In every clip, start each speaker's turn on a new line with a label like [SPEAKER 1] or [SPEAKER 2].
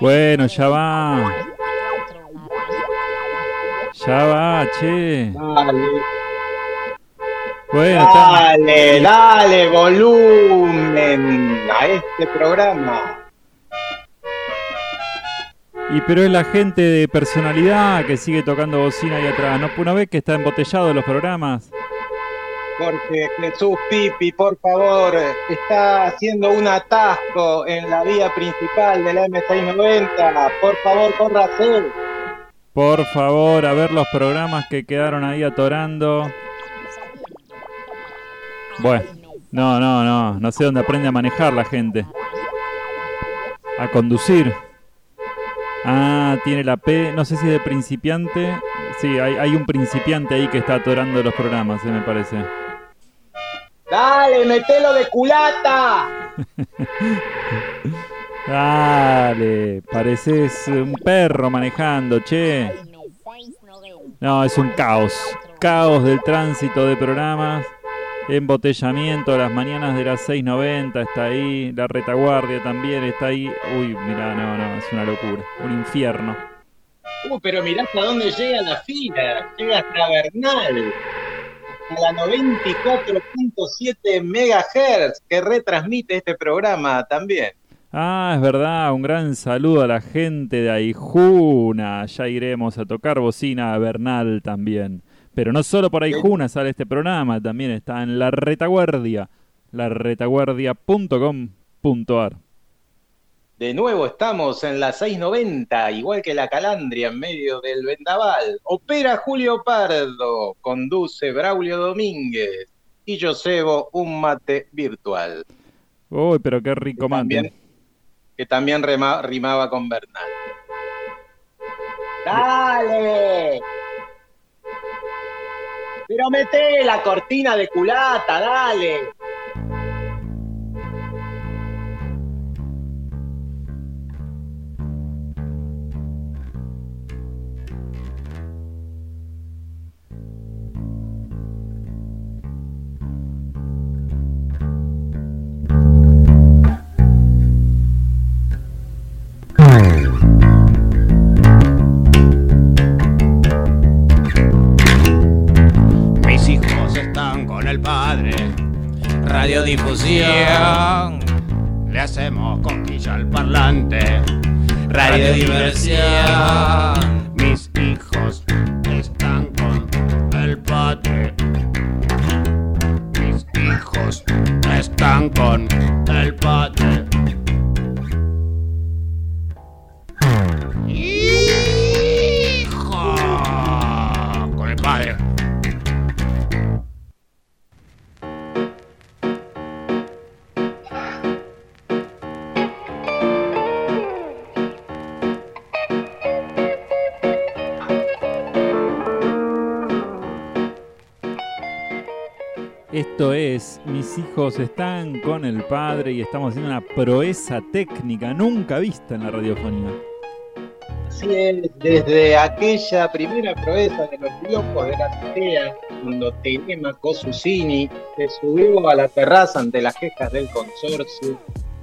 [SPEAKER 1] Bueno, ya va. Ya va, che.
[SPEAKER 2] Dale,
[SPEAKER 1] Bueno, está-
[SPEAKER 2] dale, dale volumen a este programa.
[SPEAKER 1] Y pero es la gente de personalidad que sigue tocando bocina ahí atrás. ¿No, ¿No ves que está embotellado los programas?
[SPEAKER 2] Jorge Jesús Pipi, por favor, está haciendo un atasco en la vía principal de la M690. Por favor, córrase.
[SPEAKER 1] Por favor, a ver los programas que quedaron ahí atorando. Bueno, no, no, no. No sé dónde aprende a manejar la gente. A conducir. Ah, tiene la P. No sé si es de principiante. Sí, hay, hay un principiante ahí que está atorando los programas, eh, me parece.
[SPEAKER 2] Dale, metelo de culata.
[SPEAKER 1] Dale, pareces un perro manejando, che. No, es un caos. Caos del tránsito de programas. Embotellamiento a las mañanas de las 6.90 está ahí. La retaguardia también está ahí. Uy, mirá, no, no, es una locura. Un infierno.
[SPEAKER 2] Uh, pero mirá hasta dónde llega la fila. Llega hasta Bernal. A la 94.7 megahertz que retransmite este programa también.
[SPEAKER 1] Ah, es verdad, un gran saludo a la gente de Aijuna. Ya iremos a tocar bocina a Bernal también. Pero no solo por Aijuna sale este programa, también está en La Retaguardia, laretaguardia.com.ar.
[SPEAKER 2] De nuevo estamos en la 690, igual que la calandria en medio del vendaval. Opera Julio Pardo, conduce Braulio Domínguez y yo cebo un mate virtual,
[SPEAKER 1] Uy, pero qué rico mate.
[SPEAKER 2] que también rimaba con Bernal. ¡Dale! Pero mete la cortina de culata, dale.
[SPEAKER 3] Radiodifusión. Le hacemos cosquilla al parlante. Radiodiversión. Mis hijos están con el padre. Mis hijos están con el padre.
[SPEAKER 1] Esto es, mis hijos están con el padre y estamos haciendo una proeza técnica nunca vista en la radiofonía.
[SPEAKER 2] Así es, desde aquella primera proeza de los locos de la azotea, cuando Telemaco Susini se subió a la terraza ante las quejas del consorcio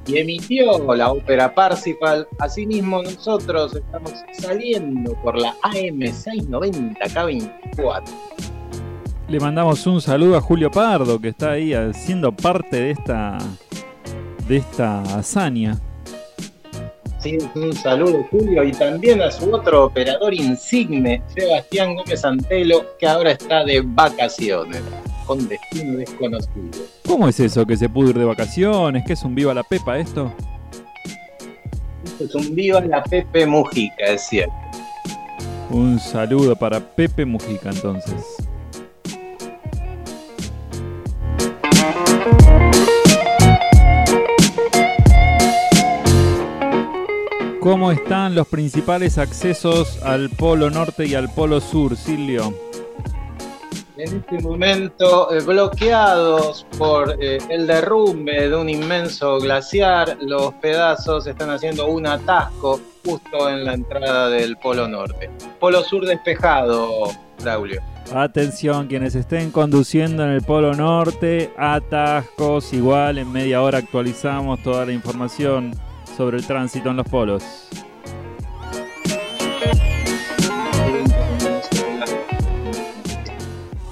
[SPEAKER 2] y emitió la ópera Parsifal, asimismo nosotros estamos saliendo por la AM690 K24.
[SPEAKER 1] Le mandamos un saludo a Julio Pardo que está ahí siendo parte de esta de esta hazaña.
[SPEAKER 2] Sí, un saludo Julio y también a su otro operador insigne, Sebastián Gómez Antelo, que ahora está de vacaciones, con destino desconocido.
[SPEAKER 1] ¿Cómo es eso que se pudo ir de vacaciones? ¿Qué es un viva la pepa esto?
[SPEAKER 2] Esto es un viva la Pepe Mujica, es cierto.
[SPEAKER 1] Un saludo para Pepe Mujica entonces. ¿Cómo están los principales accesos al Polo Norte y al Polo Sur, Silvio?
[SPEAKER 2] En este momento eh, bloqueados por eh, el derrumbe de un inmenso glaciar, los pedazos están haciendo un atasco justo en la entrada del Polo Norte. Polo Sur despejado, Braulio.
[SPEAKER 1] Atención, quienes estén conduciendo en el Polo Norte, atascos, igual en media hora actualizamos toda la información sobre el tránsito en los polos.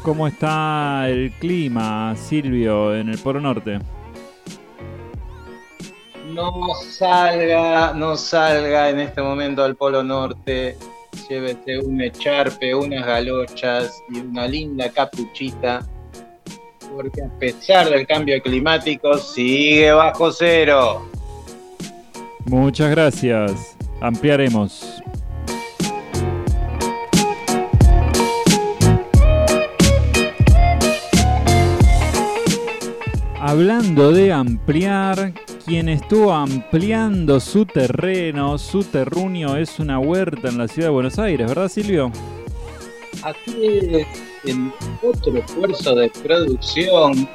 [SPEAKER 1] ¿Cómo está el clima, Silvio, en el Polo Norte?
[SPEAKER 2] No salga, no salga en este momento al Polo Norte. Llévese un echarpe, unas galochas y una linda capuchita. Porque a pesar del cambio climático, sigue bajo cero.
[SPEAKER 1] Muchas gracias. Ampliaremos. Hablando de ampliar, quien estuvo ampliando su terreno, su terruño, es una huerta en la ciudad de Buenos Aires, ¿verdad Silvio?
[SPEAKER 2] Aquí en otro esfuerzo de producción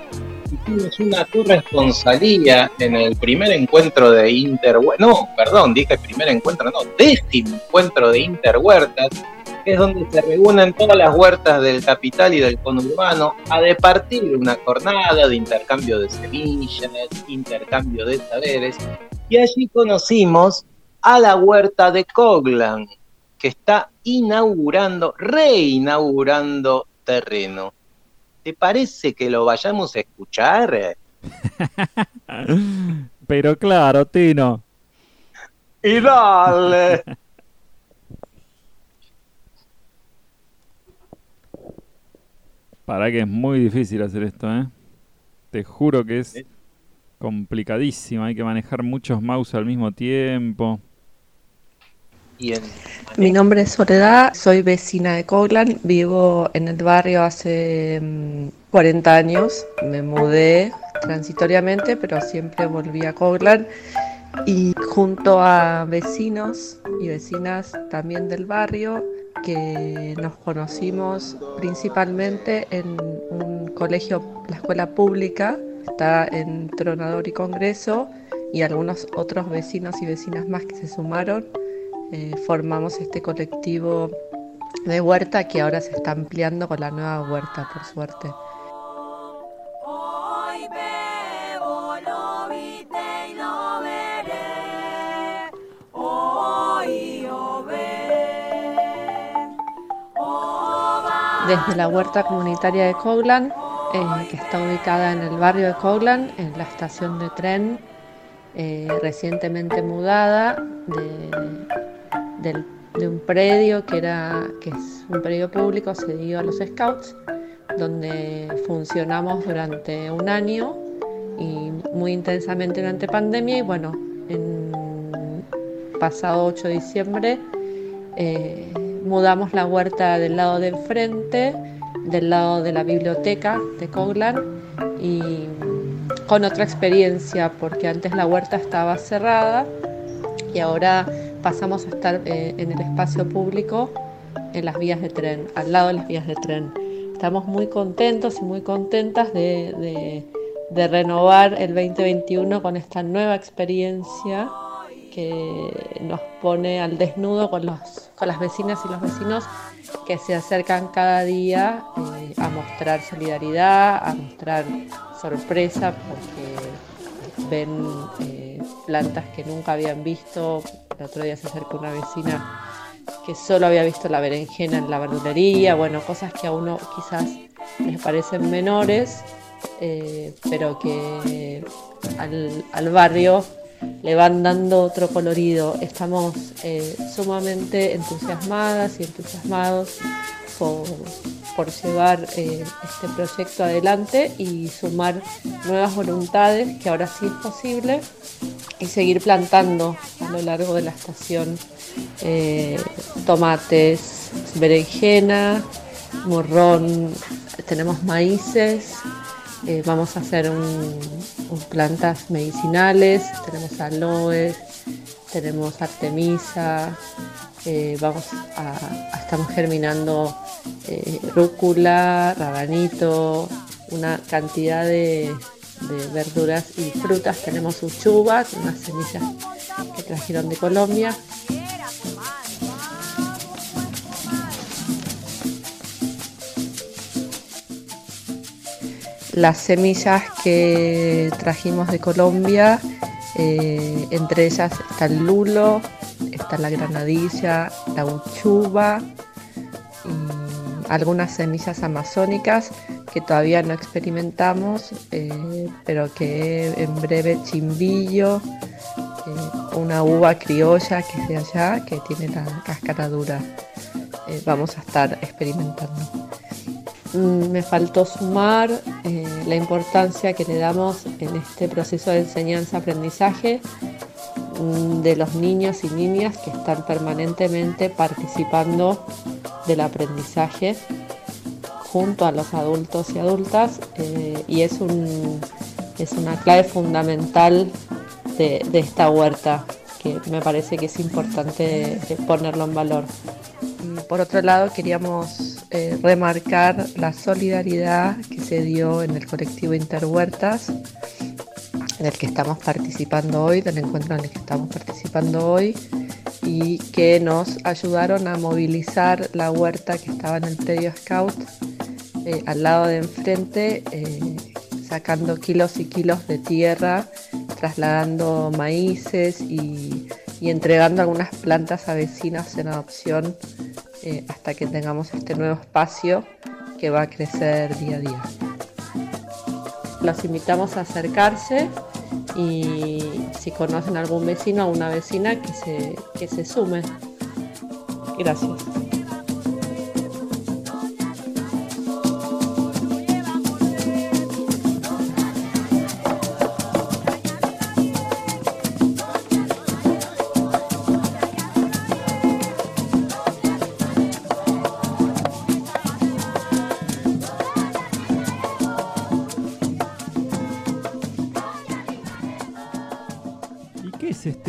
[SPEAKER 2] hicimos una corresponsalía en el primer encuentro de Interhuertas, no, perdón, dije primer encuentro, no, décimo encuentro de Interhuertas, que es donde se reúnen todas las huertas del capital y del conurbano a departir una jornada de intercambio de semillas, intercambio de saberes, y allí conocimos a la huerta de Coglan, que está inaugurando, reinaugurando terreno. ¿Te parece que lo vayamos a escuchar?
[SPEAKER 1] Pero claro, Tino.
[SPEAKER 2] Y dale.
[SPEAKER 1] Para que es muy difícil hacer esto, ¿eh? Te juro que es complicadísimo. Hay que manejar muchos mouse al mismo tiempo.
[SPEAKER 4] Mi nombre es Soledad, soy vecina de Coglan, vivo en el barrio hace 40 mm, años, me mudé transitoriamente, pero siempre volví a Coglan y junto a vecinos y vecinas también del barrio que nos conocimos principalmente en un colegio, la escuela pública, está en Tronador y Congreso y algunos otros vecinos y vecinas más que se sumaron eh, formamos este colectivo de huerta que ahora se está ampliando con la nueva huerta, por suerte. Desde la huerta comunitaria de Coglan, eh, que está ubicada en el barrio de Coglan, en la estación de tren eh, recientemente mudada de, un predio que, era, que es un predio público cedido a los scouts, donde funcionamos durante un año y muy intensamente durante pandemia. Y bueno, en pasado 8 de diciembre eh, mudamos la huerta del lado del frente, del lado de la biblioteca de Coglan y con otra experiencia porque antes la huerta estaba cerrada y ahora pasamos a estar eh, en el espacio público en las vías de tren, al lado de las vías de tren. Estamos muy contentos y muy contentas de, renovar el 2021 con esta nueva experiencia que nos pone al desnudo con, los, con las vecinas y los vecinos que se acercan cada día eh, a mostrar solidaridad, a mostrar sorpresa porque ven eh, plantas que nunca habían visto, el otro día se acercó una vecina que solo había visto la berenjena en la verdulería, bueno, cosas que a uno quizás les parecen menores, eh, pero que al, barrio le van dando otro colorido. Estamos eh, sumamente entusiasmadas y entusiasmados por, llevar eh, este proyecto adelante y sumar nuevas voluntades, que ahora sí es posible, y seguir plantando a lo largo de la estación eh, tomates, berenjena, morrón, tenemos maíces, eh, vamos a hacer un, plantas medicinales, tenemos aloes, tenemos artemisa, eh, vamos estamos germinando rúcula, rabanito, una cantidad de, de verduras y frutas tenemos uchuva, unas semillas que trajeron de Colombia. Las semillas que trajimos de Colombia, eh, entre ellas está el lulo, está la granadilla, la uchuva algunas semillas amazónicas que todavía no experimentamos, eh, pero que en breve chimbillo, eh, una uva criolla que es de allá, que tiene la cáscara dura, vamos a estar experimentando. Mm, me faltó sumar la importancia que le damos en este proceso de enseñanza-aprendizaje mm, de los niños y niñas que están permanentemente participando del aprendizaje junto a los adultos y adultas eh, y es, un, es una clave fundamental de, esta huerta que me parece que es importante ponerlo en valor. por otro lado, queríamos eh, remarcar la solidaridad que se dio en el colectivo Interhuertas, en el que estamos participando hoy, del encuentro en el que estamos participando hoy, y que nos ayudaron a movilizar la huerta que estaba en el predio Scout eh, al lado de enfrente, eh, sacando kilos y kilos de tierra, trasladando maíces y, entregando algunas plantas a vecinos en adopción eh, hasta que tengamos este nuevo espacio que va a crecer día a día. Los invitamos a acercarse y si conocen algún vecino o una vecina que se, que se sume. Gracias.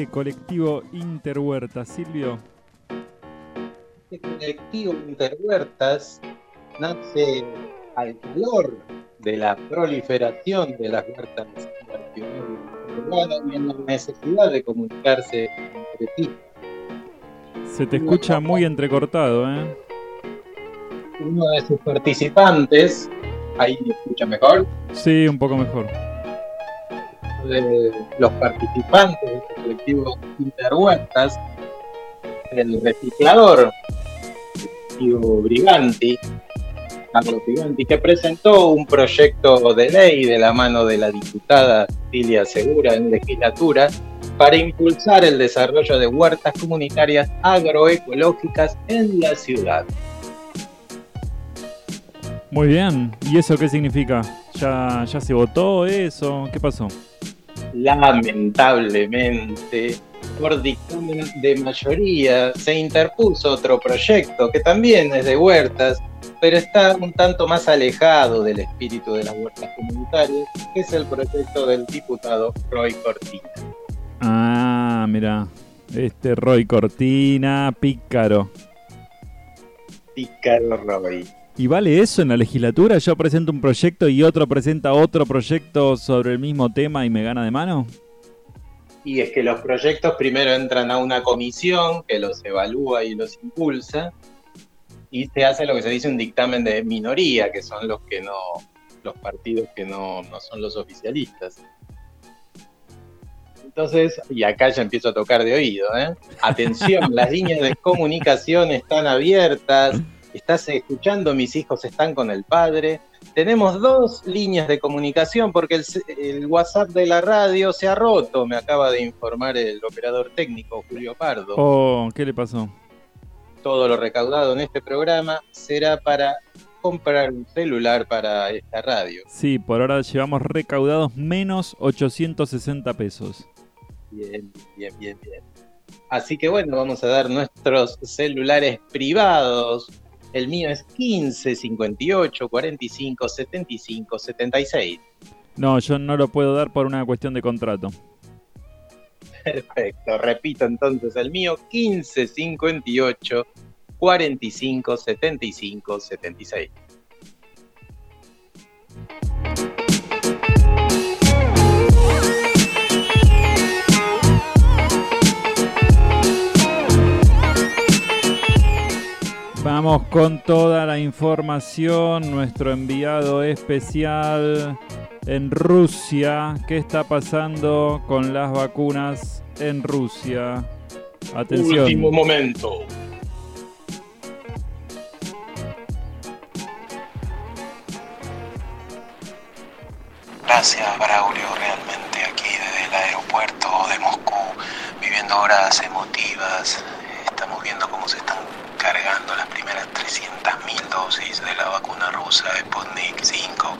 [SPEAKER 1] Colectivo Interhuertas, Silvio?
[SPEAKER 2] Este colectivo Interhuertas nace al calor de la proliferación de las huertas y en la necesidad de comunicarse entre sí.
[SPEAKER 1] Se te escucha muy entrecortado, ¿eh?
[SPEAKER 2] Uno de sus participantes, ahí me escucha mejor.
[SPEAKER 1] Sí, un poco mejor
[SPEAKER 2] de los participantes de este colectivo Interhuertas, el reciclador Briganti, Carlos Briganti, que presentó un proyecto de ley de la mano de la diputada Cilia Segura en legislatura para impulsar el desarrollo de huertas comunitarias agroecológicas en la ciudad.
[SPEAKER 1] Muy bien, ¿y eso qué significa? ¿Ya, ya se votó eso? ¿Qué pasó?
[SPEAKER 2] Lamentablemente, por dictamen de mayoría, se interpuso otro proyecto que también es de huertas, pero está un tanto más alejado del espíritu de las huertas comunitarias, que es el proyecto del diputado Roy Cortina.
[SPEAKER 1] Ah, mira, este Roy Cortina, pícaro.
[SPEAKER 2] Pícaro Roy.
[SPEAKER 1] ¿Y vale eso en la legislatura? Yo presento un proyecto y otro presenta otro proyecto sobre el mismo tema y me gana de mano.
[SPEAKER 2] Y es que los proyectos primero entran a una comisión que los evalúa y los impulsa y se hace lo que se dice un dictamen de minoría, que son los que no, los partidos que no, no son los oficialistas. Entonces, y acá ya empiezo a tocar de oído, ¿eh? Atención, las líneas de comunicación están abiertas estás escuchando, mis hijos están con el padre. Tenemos dos líneas de comunicación porque el, WhatsApp de la radio se ha roto, me acaba de informar el operador técnico Julio Pardo.
[SPEAKER 1] Oh, ¿qué le pasó?
[SPEAKER 2] Todo lo recaudado en este programa será para comprar un celular para esta radio.
[SPEAKER 1] Sí, por ahora llevamos recaudados menos 860 pesos.
[SPEAKER 2] Bien, bien, bien, bien. Así que bueno, vamos a dar nuestros celulares privados el mío es 15 58 45 75 76.
[SPEAKER 1] No, yo no lo puedo dar por una cuestión de contrato.
[SPEAKER 2] Perfecto, repito entonces el mío 15 58 45 75 76.
[SPEAKER 1] Vamos con toda la información. Nuestro enviado especial en Rusia. ¿Qué está pasando con las vacunas en Rusia? Atención.
[SPEAKER 3] Último momento.
[SPEAKER 5] Gracias, Braulio, realmente aquí desde el aeropuerto de Moscú, viviendo horas emotivas. Estamos viendo cómo se están cargando las primeras 300.000 dosis de la vacuna rusa Sputnik 5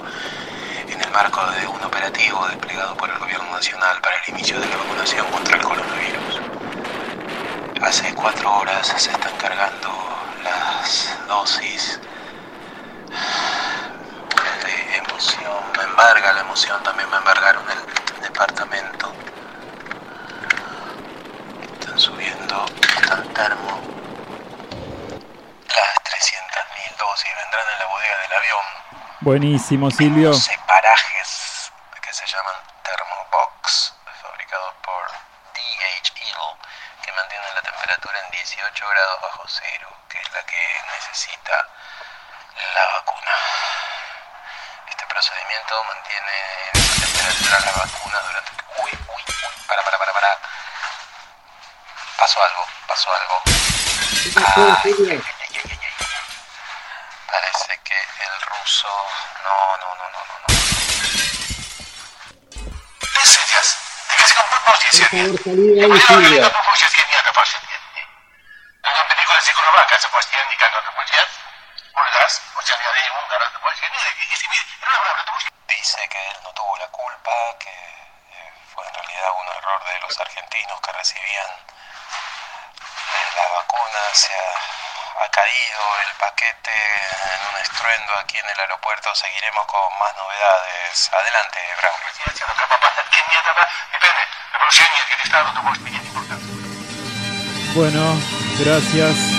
[SPEAKER 5] en el marco de un operativo desplegado por el Gobierno Nacional para el inicio de la vacunación contra el coronavirus. Hace cuatro horas se están cargando las dosis de emoción. Me embarga la emoción, también me embargaron el departamento. Están subiendo, están termo. Las 300.000 dosis vendrán en la bodega del avión.
[SPEAKER 6] Buenísimo, Silvio.
[SPEAKER 2] Ahí, Silvio.
[SPEAKER 5] Dice que él no tuvo la culpa, que eh, fue en realidad un error de los argentinos que recibían eh, la vacuna, se ha, ha caído el paquete en un estruendo aquí en el aeropuerto. Seguiremos con más novedades. Adelante, Brown.
[SPEAKER 6] Bueno, gracias.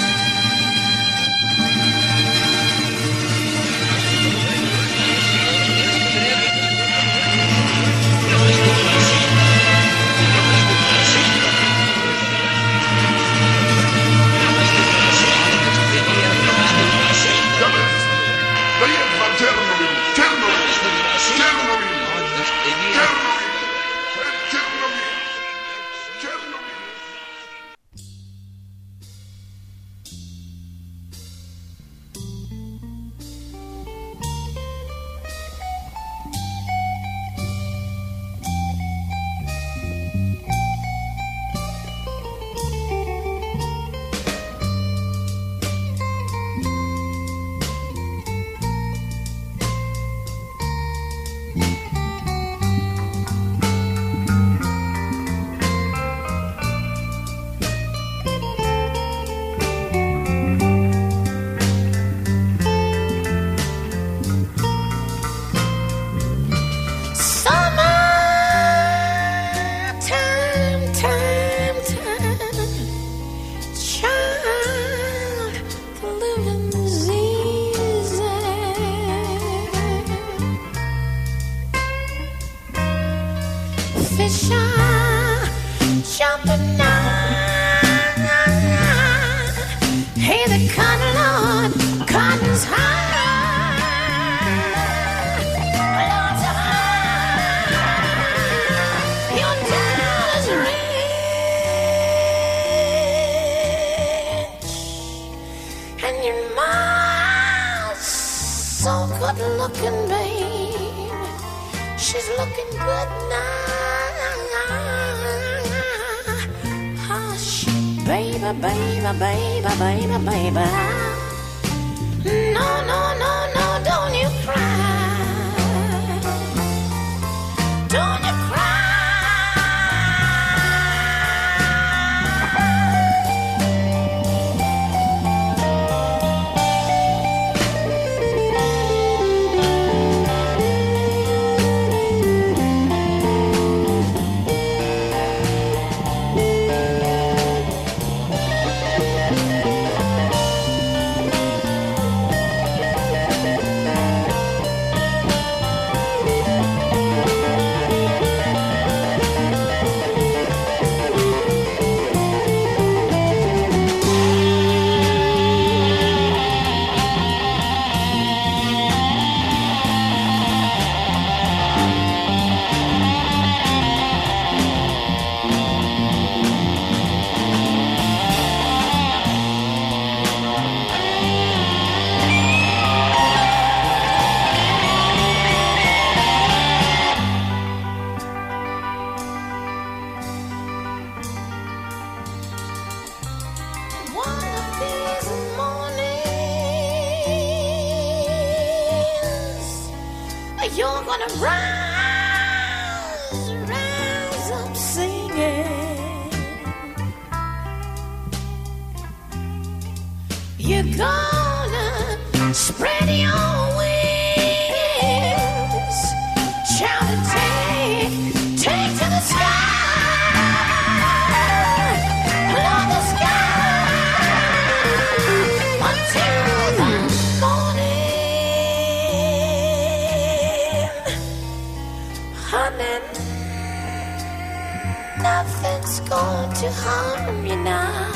[SPEAKER 6] Harm you now.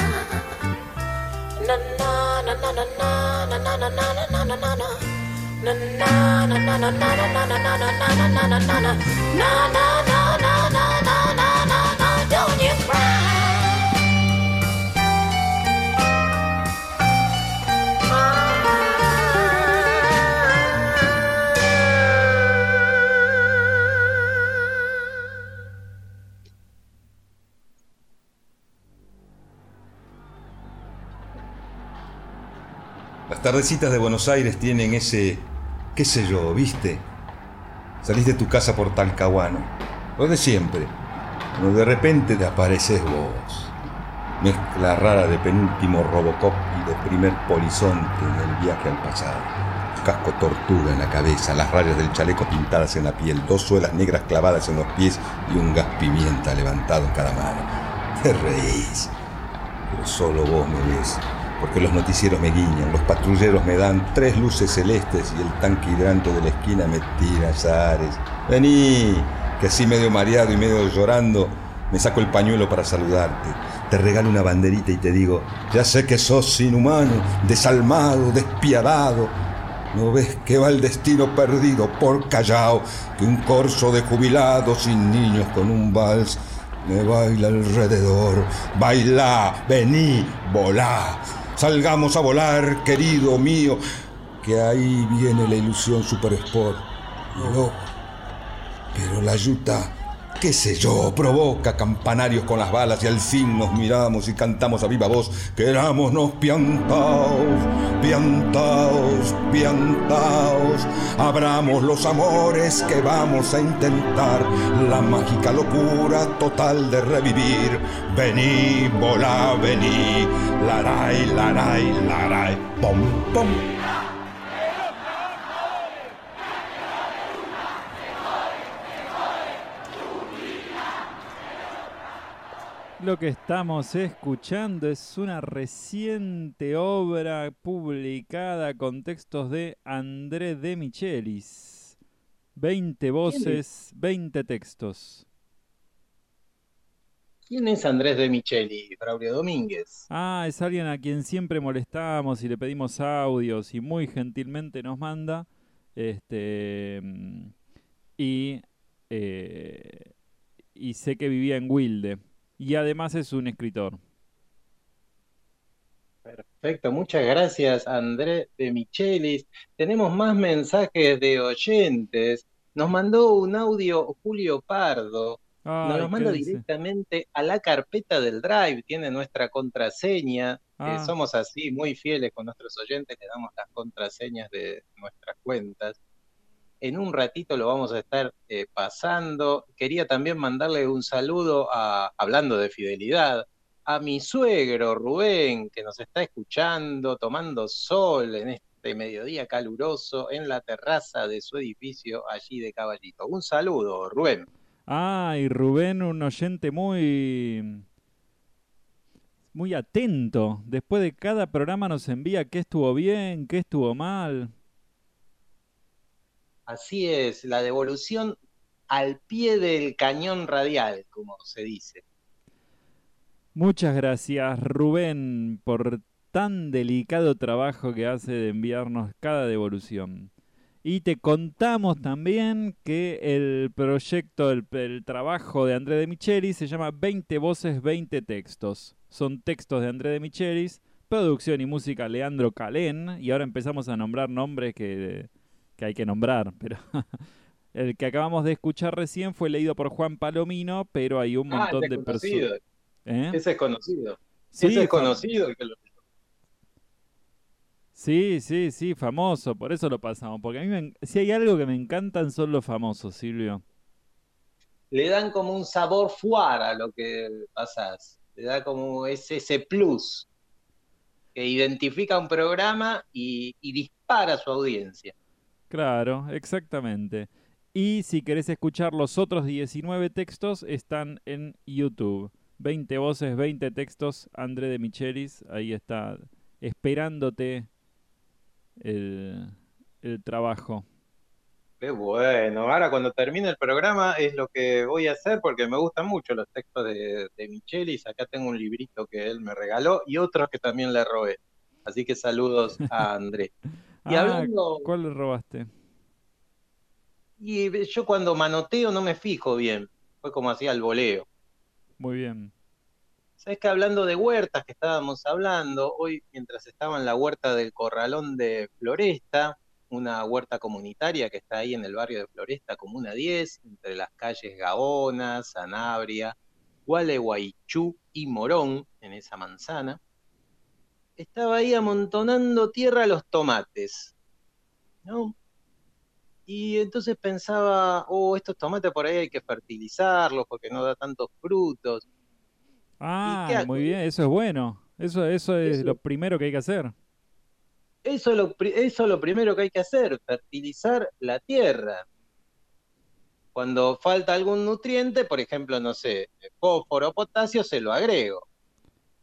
[SPEAKER 6] Na na na na na na na na na na na na na na. Na na na na na na na na na na na na na na na na. Na na na na na na
[SPEAKER 7] tardecitas de Buenos Aires tienen ese, qué sé yo, ¿viste? Salís de tu casa por Talcahuano, lo de siempre, cuando de repente te apareces vos. Mezcla rara de penúltimo Robocop y de primer polizonte en el viaje al pasado. Casco tortuga en la cabeza, las rayas del chaleco pintadas en la piel, dos suelas negras clavadas en los pies y un gas pimienta levantado en cada mano. Te reís, pero solo vos me ves, porque los noticieros me guiñan, los patrulleros me dan tres luces celestes y el tanque hidrante de la esquina me tira azares. Vení, que así medio mareado y medio llorando, me saco el pañuelo para saludarte. Te regalo una banderita y te digo, ya sé que sos inhumano, desalmado, despiadado. ¿No ves que va el destino perdido por Callao? Que un corso de jubilados y niños con un vals me baila alrededor. Bailá, vení, volá. Salgamos a volar, querido mío, que ahí viene la ilusión Super Sport. Loco. Pero la yuta, qué sé yo, provoca campanarios con las balas y al fin nos miramos y cantamos a viva voz, querámonos piantaos, piantaos, piantaos, abramos los amores que vamos a intentar, la mágica locura total de revivir, vení, volá, vení, laray, laray, laray, pom, pom.
[SPEAKER 1] Lo que estamos escuchando es una reciente obra publicada con textos de André de Michelis. 20 voces, 20 textos.
[SPEAKER 2] ¿Quién es Andrés de Micheli? Braulio Domínguez.
[SPEAKER 1] Ah, es alguien a quien siempre molestamos y le pedimos audios y muy gentilmente nos manda. Este. mm, Y. eh, y sé que vivía en Wilde. Y además es un escritor.
[SPEAKER 2] Perfecto, muchas gracias Andrés de Michelis. Tenemos más mensajes de oyentes. Nos mandó un audio Julio Pardo. Nos
[SPEAKER 1] Ay, ¿qué
[SPEAKER 2] manda
[SPEAKER 1] dice?
[SPEAKER 2] directamente a la carpeta del Drive. Tiene nuestra contraseña. Eh,
[SPEAKER 1] Ah.
[SPEAKER 2] somos así muy fieles con nuestros oyentes. Le damos las contraseñas de nuestras cuentas. En un ratito lo vamos a estar eh, pasando. Quería también mandarle un saludo a, hablando de fidelidad, a mi suegro Rubén, que nos está escuchando, tomando sol en este mediodía caluroso en la terraza de su edificio allí de Caballito. Un saludo, Rubén.
[SPEAKER 1] Ah, y Rubén, un oyente muy. muy atento. Después de cada programa nos envía qué estuvo bien, qué estuvo mal.
[SPEAKER 2] Así es, la devolución al pie del cañón radial, como se dice.
[SPEAKER 1] Muchas gracias, Rubén, por tan delicado trabajo que hace de enviarnos cada devolución. Y te contamos también que el proyecto, el, trabajo de André de Michelis se llama 20 voces, 20 textos. Son textos de André de Michelis, producción y música Leandro Calén, y ahora empezamos a nombrar nombres que, que hay que nombrar, pero el que acabamos de escuchar recién fue leído por Juan Palomino, pero hay un
[SPEAKER 2] Ah,
[SPEAKER 1] montón
[SPEAKER 2] ese
[SPEAKER 1] de personas. ¿Eh?
[SPEAKER 2] Ese es conocido.
[SPEAKER 1] Sí,
[SPEAKER 2] Ese es conocido. el que lo-
[SPEAKER 1] Sí, sí, sí, famoso, por eso lo pasamos. Porque a mí, me si hay algo que me encantan son los famosos, Silvio.
[SPEAKER 2] Le dan como un sabor fuera a lo que pasás. Le da como ese, ese plus que identifica un programa y, y dispara a su audiencia.
[SPEAKER 1] Claro, exactamente. Y si querés escuchar los otros 19 textos, están en YouTube. 20 voces, 20 textos, André de Michelis, ahí está esperándote el, el trabajo.
[SPEAKER 2] Qué bueno. Ahora cuando termine el programa es lo que voy a hacer porque me gustan mucho los textos de, de Michelis. Acá tengo un librito que él me regaló y otros que también le robé. Así que saludos a André. Y
[SPEAKER 1] Ah,
[SPEAKER 2] hablando,
[SPEAKER 1] ¿cuál le robaste?
[SPEAKER 2] y yo cuando manoteo no me fijo bien. Fue como hacía el voleo.
[SPEAKER 1] Muy bien.
[SPEAKER 2] Sabes que hablando de huertas que estábamos hablando, hoy mientras estaba en la huerta del Corralón de Floresta, una huerta comunitaria que está ahí en el barrio de Floresta, Comuna 10, entre las calles Gaona, Sanabria, Gualeguaychú y Morón, en esa manzana, estaba ahí amontonando tierra a los tomates, ¿no? Y entonces pensaba, oh, estos tomates por ahí hay que fertilizarlos porque no da tantos frutos.
[SPEAKER 1] Ah, muy bien, eso es bueno. Eso, eso es
[SPEAKER 2] Eso.
[SPEAKER 1] lo primero que hay que hacer.
[SPEAKER 2] Eso es, lo, eso es lo primero que hay que hacer, fertilizar la tierra. Cuando falta algún nutriente, por ejemplo, no sé, fósforo, potasio, se lo agrego.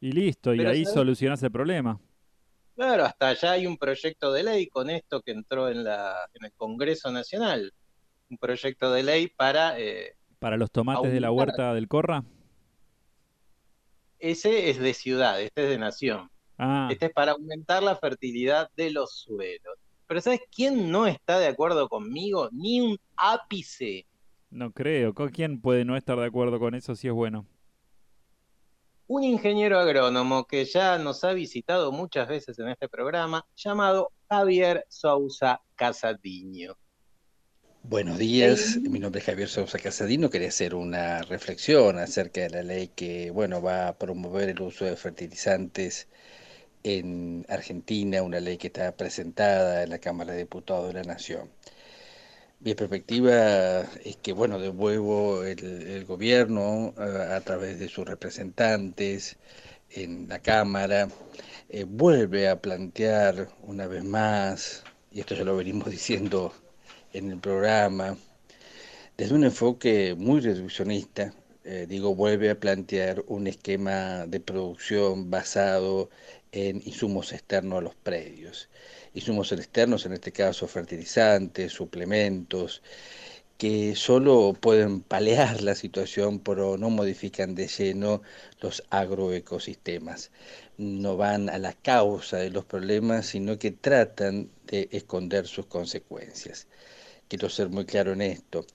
[SPEAKER 1] Y listo, y
[SPEAKER 2] Pero,
[SPEAKER 1] ahí
[SPEAKER 2] ¿sabes?
[SPEAKER 1] solucionás el problema.
[SPEAKER 2] Claro, hasta allá hay un proyecto de ley con esto que entró en, la, en el Congreso Nacional. Un proyecto de ley para... eh,
[SPEAKER 1] Para los tomates de la huerta del Corra.
[SPEAKER 2] ese es de ciudad, este es de nación.
[SPEAKER 1] Ah,
[SPEAKER 2] Este es para aumentar la fertilidad de los suelos. Pero ¿sabes quién no está de acuerdo conmigo? Ni un ápice.
[SPEAKER 1] no creo. ¿Con quién puede no estar de acuerdo con eso si es bueno?
[SPEAKER 2] Un ingeniero agrónomo que ya nos ha visitado muchas veces en este programa, llamado Javier Sousa Casadiño.
[SPEAKER 8] Buenos días, mi nombre es Javier Sousa Casadino. Quería hacer una reflexión acerca de la ley que, bueno, va a promover el uso de fertilizantes en Argentina, una ley que está presentada en la Cámara de Diputados de la Nación. Mi perspectiva es que, bueno, de nuevo el, gobierno, a través de sus representantes en la Cámara, eh, vuelve a plantear una vez más, y esto ya lo venimos diciendo en el programa, desde un enfoque muy reduccionista, eh, digo, vuelve a plantear un esquema de producción basado en insumos externos a los predios. Insumos externos, en este caso fertilizantes, suplementos, que solo pueden paliar la situación, pero no modifican de lleno los agroecosistemas. No van a la causa de los problemas, sino que tratan de esconder sus consecuencias. Quiero ser muy claro en esto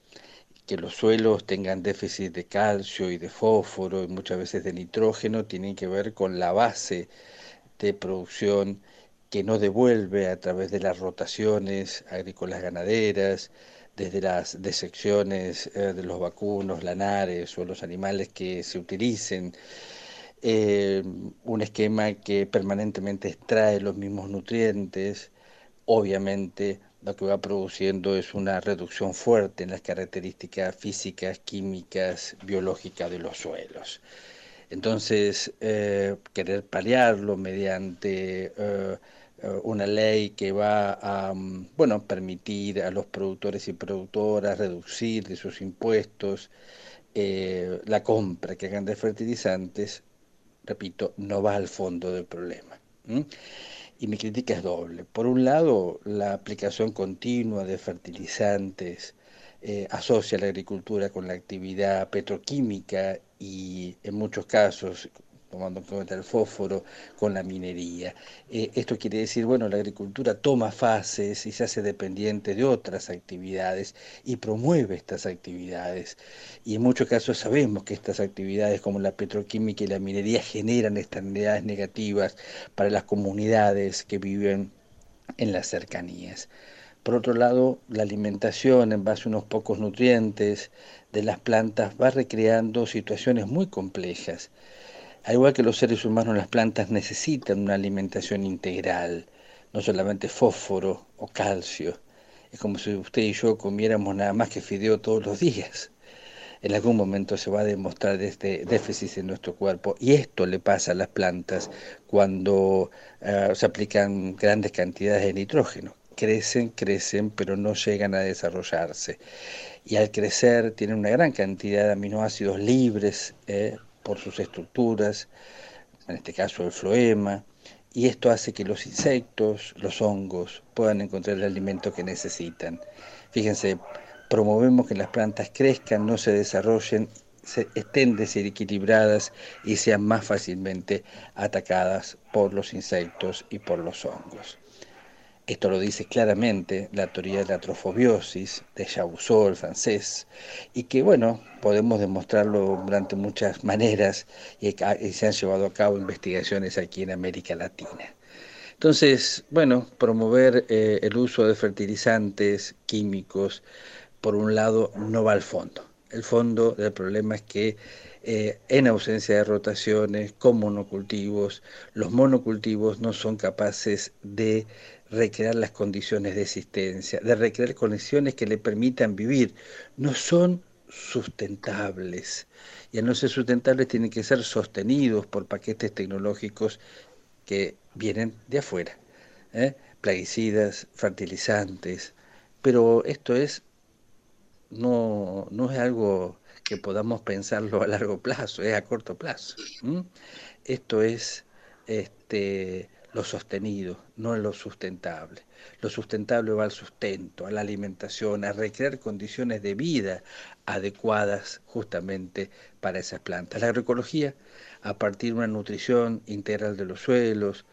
[SPEAKER 8] que los suelos tengan déficit de calcio y de fósforo y muchas veces de nitrógeno tienen que ver con la base de producción que no devuelve a través de las rotaciones agrícolas ganaderas, desde las desecciones eh, de los vacunos, lanares o los animales que se utilicen, eh, un esquema que permanentemente extrae los mismos nutrientes, obviamente lo que va produciendo es una reducción fuerte en las características físicas, químicas, biológicas de los suelos. Entonces, eh, querer paliarlo mediante eh, una ley que va a, um, bueno, permitir a los productores y productoras reducir de sus impuestos eh, la compra que hagan de fertilizantes, repito, no va al fondo del problema. Y mi crítica es doble. Por un lado, la aplicación continua de fertilizantes eh, asocia la agricultura con la actividad petroquímica y en muchos casos, tomando en cuenta el fósforo, con la minería. Eh, esto quiere decir, bueno, la agricultura toma fases y se hace dependiente de otras actividades y promueve estas actividades. Y en muchos casos sabemos que estas actividades como la petroquímica y la minería generan externalidades negativas para las comunidades que viven en las cercanías. Por otro lado, la alimentación en base a unos pocos nutrientes de las plantas va recreando situaciones muy complejas. Al igual que los seres humanos, las plantas necesitan una alimentación integral. no solamente fósforo o calcio. Es como si usted y yo comiéramos nada más que fideo todos los días. En algún momento se va a demostrar este déficit en nuestro cuerpo y esto le pasa a las plantas cuando eh, se aplican grandes cantidades de nitrógeno. Crecen, crecen, pero no llegan a desarrollarse. Y al crecer tienen una gran cantidad de aminoácidos libres eh, por sus estructuras, en este caso el floema, y esto hace que los insectos, los hongos, puedan encontrar el alimento que necesitan. Fíjense, promovemos que las plantas crezcan, no se desarrollen, se, estén desequilibradas y sean más fácilmente atacadas por los insectos y por los hongos. Esto lo dice claramente la teoría de la trofobiosis de Chabusot, el francés, y que, bueno, podemos demostrarlo durante muchas maneras y, se han llevado a cabo investigaciones aquí en América Latina. Entonces, bueno, promover eh, el uso de fertilizantes químicos, por un lado, no va al fondo. El fondo del problema es que eh, en ausencia de rotaciones, con monocultivos, los monocultivos no son capaces de recrear las condiciones de existencia, de recrear condiciones que le permitan vivir. No son sustentables. Y al no ser sustentables tienen que ser sostenidos por paquetes tecnológicos que vienen de afuera. ¿eh? Plaguicidas, fertilizantes. Pero esto es no, no es algo que podamos pensarlo a largo plazo, es a corto plazo. Esto es este, lo sostenido, no lo sustentable. Lo sustentable va al sustento, a la alimentación, a recrear condiciones de vida adecuadas justamente para esas plantas. La agroecología, a partir de una nutrición integral de los suelos,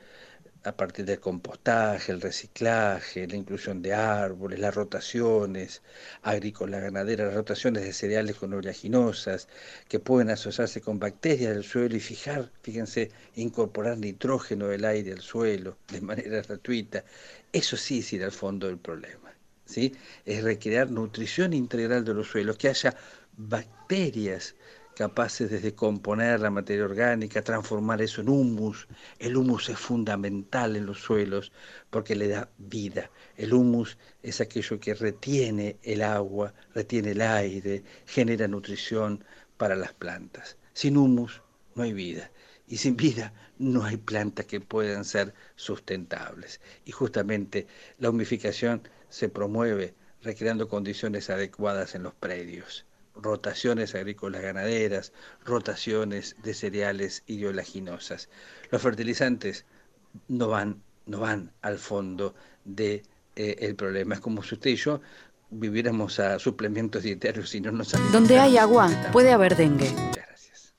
[SPEAKER 8] a partir del compostaje, el reciclaje, la inclusión de árboles, las rotaciones agrícolas, ganaderas, las rotaciones de cereales con oleaginosas que pueden asociarse con bacterias del suelo y fijar, fíjense, incorporar nitrógeno del aire al suelo de manera gratuita. Eso sí es ir al fondo del problema. ¿sí? Es recrear nutrición integral de los suelos, que haya bacterias capaces de descomponer la materia orgánica, transformar eso en humus. El humus es fundamental en los suelos porque le da vida. El humus es aquello que retiene el agua, retiene el aire, genera nutrición para las plantas. Sin humus no hay vida y sin vida no hay plantas que puedan ser sustentables. Y justamente la humificación se promueve recreando condiciones adecuadas en los predios rotaciones agrícolas ganaderas, rotaciones de cereales y oleaginosas. Los fertilizantes no van, no van al fondo del de, eh, problema. Es como si usted y yo viviéramos a suplementos dietarios y no nos
[SPEAKER 9] Donde hay agua, puede haber dengue.
[SPEAKER 8] Muchas gracias.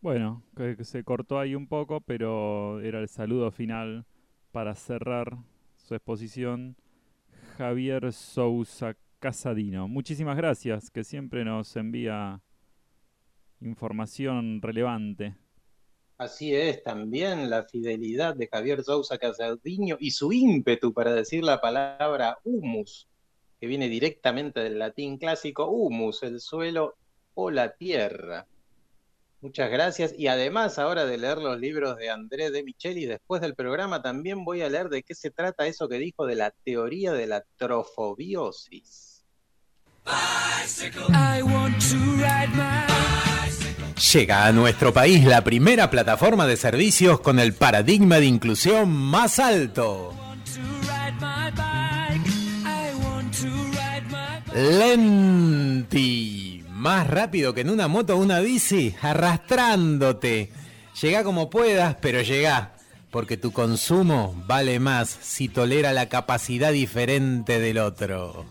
[SPEAKER 1] Bueno, que se cortó ahí un poco, pero era el saludo final para cerrar su exposición. Javier Sousa Casadino. Muchísimas gracias, que siempre nos envía información relevante.
[SPEAKER 2] Así es, también la fidelidad de Javier Sousa Casadino y su ímpetu para decir la palabra humus, que viene directamente del latín clásico humus, el suelo o la tierra. Muchas gracias. Y además, ahora de leer los libros de André de Micheli, después del programa también voy a leer de qué se trata eso que dijo de la teoría de la trofobiosis.
[SPEAKER 10] Llega a nuestro país la primera plataforma de servicios con el paradigma de inclusión más alto. Lenti. Más rápido que en una moto o una bici, arrastrándote. Llega como puedas, pero llega. Porque tu consumo vale más si tolera la capacidad diferente del otro.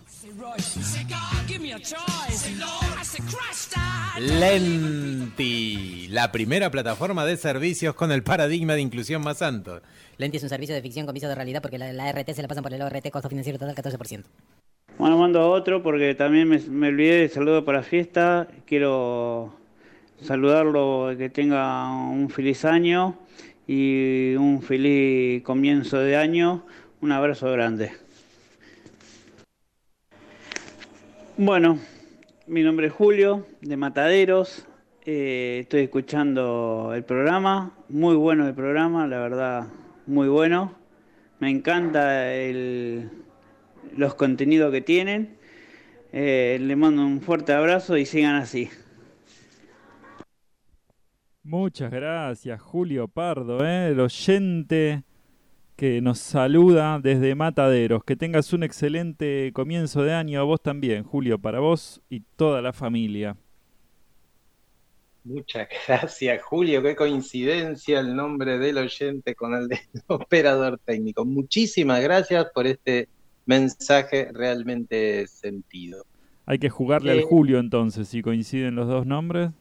[SPEAKER 10] Lenti, la primera plataforma de servicios con el paradigma de inclusión más alto.
[SPEAKER 11] Lenti es un servicio de ficción con viso de realidad porque la, RT se la pasan por el ORT, costo financiero total 14%.
[SPEAKER 12] Bueno, mando a otro porque también me, olvidé de saludo para fiesta. Quiero saludarlo, que tenga un feliz año y un feliz comienzo de año. Un abrazo grande. Bueno, mi nombre es Julio, de Mataderos. Eh, estoy escuchando el programa, muy bueno el programa, la verdad muy bueno. Me encanta el, los contenidos que tienen. Eh, le mando un fuerte abrazo y sigan así.
[SPEAKER 1] Muchas gracias, Julio Pardo, ¿eh? el oyente que nos saluda desde Mataderos. Que tengas un excelente comienzo de año, a vos también, Julio, para vos y toda la familia.
[SPEAKER 2] Muchas gracias, Julio. Qué coincidencia el nombre del oyente con el del operador técnico. Muchísimas gracias por este mensaje realmente sentido.
[SPEAKER 1] Hay que jugarle al
[SPEAKER 2] Eh,
[SPEAKER 1] Julio entonces, si coinciden los dos nombres.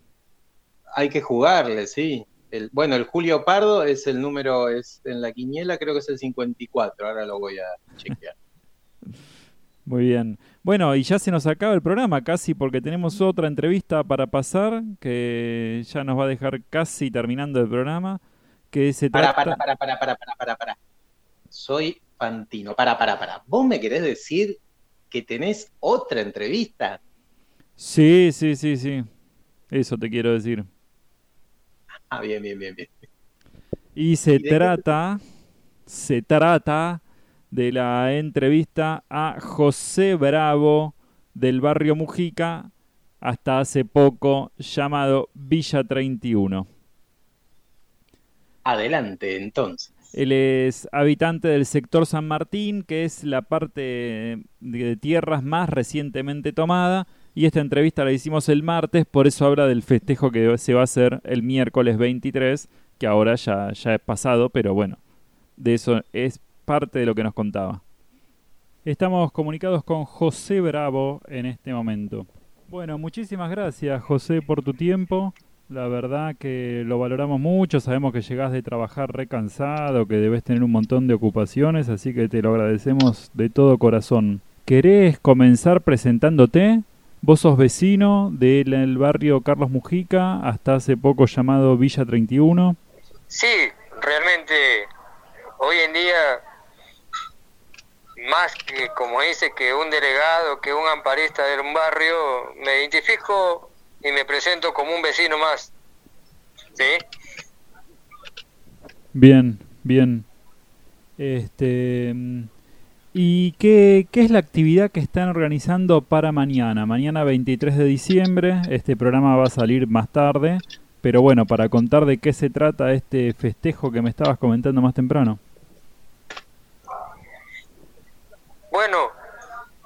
[SPEAKER 2] Hay que jugarle, sí. El, bueno, el Julio Pardo es el número, es en la quiniela creo que es el 54, ahora lo voy a chequear.
[SPEAKER 1] Muy bien. Bueno, y ya se nos acaba el programa casi porque tenemos otra entrevista para pasar que ya nos va a dejar casi terminando el programa. Que se
[SPEAKER 2] Para, para, para, para, para, para, para, para. Soy Fantino. Para, para, para. ¿Vos me querés decir que tenés otra entrevista?
[SPEAKER 1] Sí, sí, sí, sí. Eso te quiero decir.
[SPEAKER 2] Ah, bien, bien, bien, bien.
[SPEAKER 1] Y se
[SPEAKER 2] qué-
[SPEAKER 1] trata, se trata de la entrevista a José Bravo del barrio Mujica, hasta hace poco llamado Villa 31.
[SPEAKER 2] Adelante, entonces.
[SPEAKER 1] Él es habitante del sector San Martín, que es la parte de tierras más recientemente tomada. Y esta entrevista la hicimos el martes, por eso habla del festejo que se va a hacer el miércoles 23, que ahora ya, ya es pasado, pero bueno, de eso es parte de lo que nos contaba. Estamos comunicados con José Bravo en este momento. Bueno, muchísimas gracias José por tu tiempo. La verdad que lo valoramos mucho, sabemos que llegás de trabajar recansado, que debes tener un montón de ocupaciones, así que te lo agradecemos de todo corazón. ¿Querés comenzar presentándote? Vos sos vecino del el barrio Carlos Mujica, hasta hace poco llamado Villa 31.
[SPEAKER 13] Sí, realmente hoy en día, más que como dice que un delegado, que un amparista de un barrio, me identifico y me presento como un vecino más. ¿Sí?
[SPEAKER 1] Bien, bien. Este, mm, ¿Y qué, qué es la actividad que están organizando para mañana? Mañana 23 de diciembre, este programa va a salir más tarde, pero bueno, para contar de qué se trata este festejo que me estabas comentando más temprano.
[SPEAKER 13] Bueno,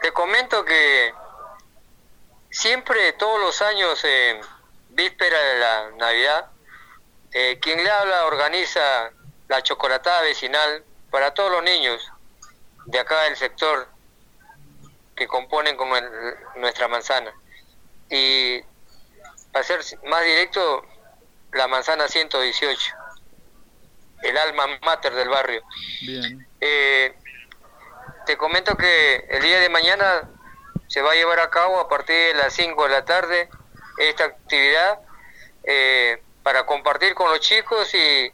[SPEAKER 13] te comento que siempre, todos los años, en víspera de la Navidad, eh, quien le habla organiza la chocolatada vecinal para todos los niños de acá del sector que componen como el- nuestra manzana. Y para ser más directo, la manzana 118, el alma mater del barrio.
[SPEAKER 1] Bien.
[SPEAKER 13] Eh, te comento que el día de mañana se va a llevar a cabo a partir de las 5 de la tarde esta actividad eh, para compartir con los chicos y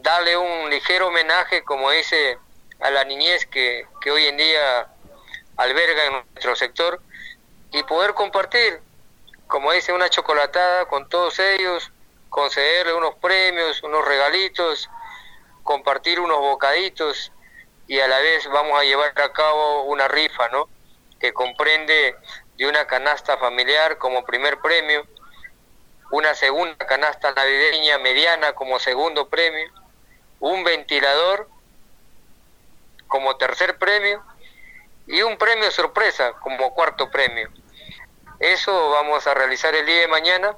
[SPEAKER 13] darle un ligero homenaje, como dice, a la niñez que, que hoy en día alberga en nuestro sector y poder compartir, como dice, una chocolatada con todos ellos, concederle unos premios, unos regalitos, compartir unos bocaditos y a la vez vamos a llevar a cabo una rifa, ¿no? Que comprende de una canasta familiar como primer premio, una segunda canasta navideña mediana como segundo premio, un ventilador como tercer premio y un premio sorpresa como cuarto premio. Eso vamos a realizar el día de mañana,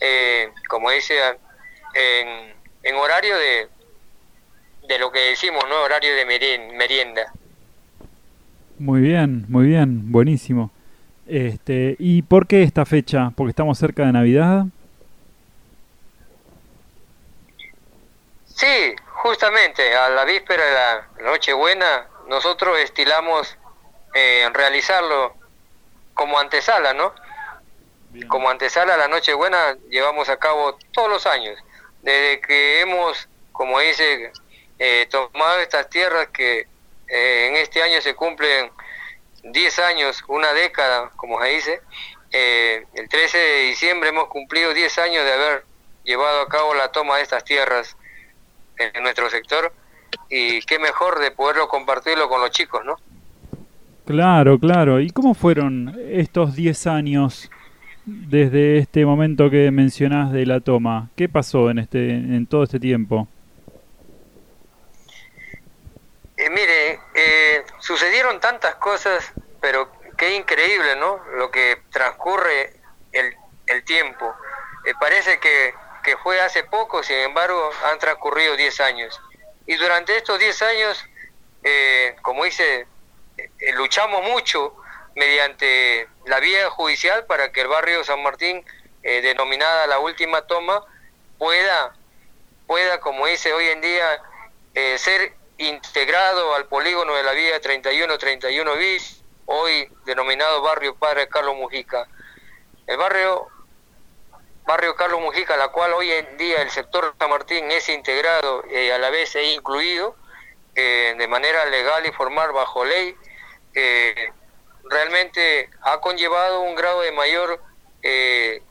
[SPEAKER 13] eh, como dice, en, en horario de, de lo que decimos, ¿no? Horario de merien- merienda.
[SPEAKER 1] Muy bien, muy bien, buenísimo. Este, ¿y por qué esta fecha? Porque estamos cerca de Navidad.
[SPEAKER 13] Sí, justamente a la víspera de la Nochebuena, nosotros estilamos eh, realizarlo como antesala, ¿no? Como antesala a la Nochebuena llevamos a cabo todos los años, desde que hemos, como dice, eh, tomado estas tierras que eh, en este año se cumplen 10 años, una década, como se dice. Eh, el 13 de diciembre hemos cumplido 10 años de haber llevado a cabo la toma de estas tierras en nuestro sector y qué mejor de poderlo compartirlo con los chicos, ¿no?
[SPEAKER 1] Claro, claro. ¿Y cómo fueron estos 10 años desde este momento que mencionás de la toma? ¿Qué pasó en este en todo este tiempo?
[SPEAKER 13] Eh, mire, eh, sucedieron tantas cosas, pero qué increíble, ¿no? Lo que transcurre el, el tiempo. Eh, parece que, que fue hace poco, sin embargo, han transcurrido 10 años. Y durante estos 10 años, como dice, luchamos mucho mediante la vía judicial para que el barrio San Martín, denominada la última toma, pueda, pueda, como dice hoy en día, ser integrado al polígono de la vía 31-31 bis, hoy denominado barrio Padre Carlos Mujica. El barrio barrio Carlos Mujica, la cual hoy en día el sector San Martín es integrado y a la vez es incluido eh, de manera legal y formal bajo ley, eh, realmente ha conllevado un grado de mayor eh,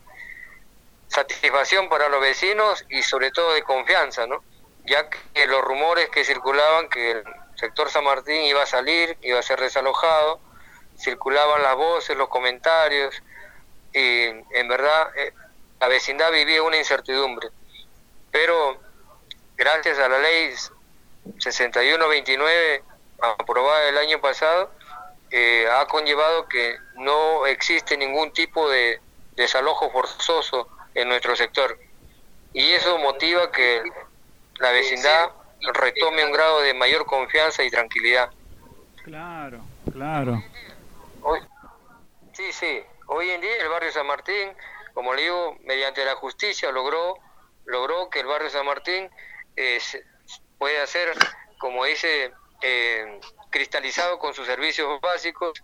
[SPEAKER 13] satisfacción para los vecinos y sobre todo de confianza, ¿no? Ya que los rumores que circulaban que el sector San Martín iba a salir, iba a ser desalojado, circulaban las voces, los comentarios, y en verdad eh, la vecindad vivía una incertidumbre. Pero gracias a la ley 6129 aprobada el año pasado, eh, ha conllevado que no existe ningún tipo de desalojo forzoso en nuestro sector. Y eso motiva que la vecindad retome un grado de mayor confianza y tranquilidad.
[SPEAKER 1] Claro, claro.
[SPEAKER 13] Hoy, sí, sí. Hoy en día el barrio San Martín, como le digo, mediante la justicia logró logró que el barrio San Martín eh, pueda ser, como dice, eh, cristalizado con sus servicios básicos,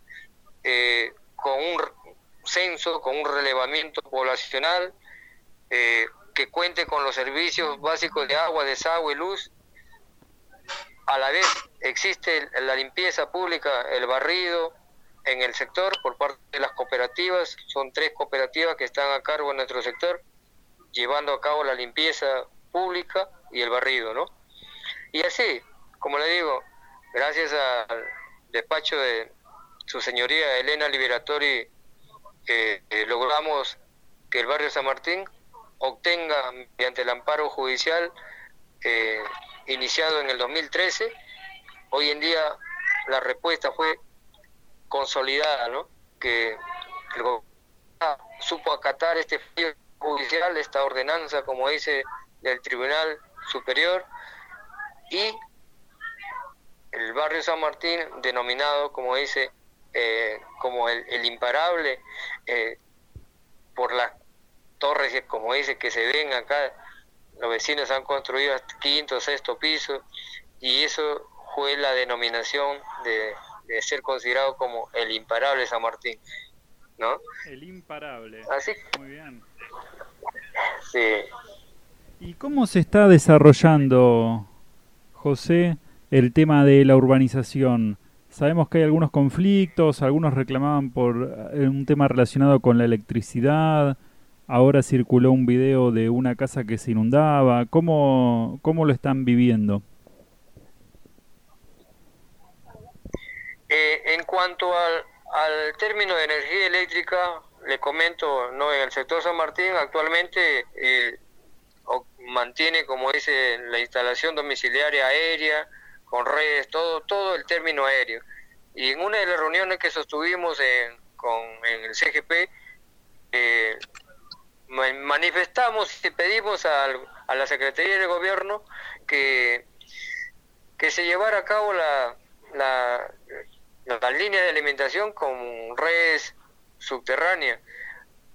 [SPEAKER 13] eh, con un censo, con un relevamiento poblacional, eh, que cuente con los servicios básicos de agua, desagüe, luz. A la vez existe la limpieza pública, el barrido en el sector por parte de las cooperativas. Son tres cooperativas que están a cargo en nuestro sector, llevando a cabo la limpieza pública y el barrido, ¿no? Y así, como le digo, gracias al despacho de su señoría Elena Liberatori, eh, logramos que el barrio San Martín obtenga, mediante el amparo judicial eh, iniciado en el 2013, hoy en día la respuesta fue consolidada, ¿no? Que el gobierno supo acatar este judicial, esta ordenanza, como dice, del Tribunal Superior, y el barrio San Martín, denominado, como dice, eh, como el, el imparable, eh, por las torres, como dice, que se ven acá, los vecinos han construido hasta quinto, sexto piso, y eso fue la denominación de, de ser considerado como el imparable San Martín, ¿no?
[SPEAKER 1] El imparable.
[SPEAKER 13] Así.
[SPEAKER 1] Muy bien.
[SPEAKER 13] Sí.
[SPEAKER 1] ¿Y cómo se está desarrollando, José, el tema de la urbanización? Sabemos que hay algunos conflictos, algunos reclamaban por eh, un tema relacionado con la electricidad, ahora circuló un video de una casa que se inundaba. ¿Cómo, cómo lo están viviendo?
[SPEAKER 13] Eh, en cuanto al, al término de energía eléctrica, le comento, no en el sector San Martín actualmente eh, mantiene, como dice, la instalación domiciliaria aérea, con redes, todo, todo el término aéreo. Y en una de las reuniones que sostuvimos en, con, en el CGP, eh, manifestamos y pedimos al- a la Secretaría de Gobierno que, que se llevara a cabo la, la, las líneas de alimentación con redes subterráneas.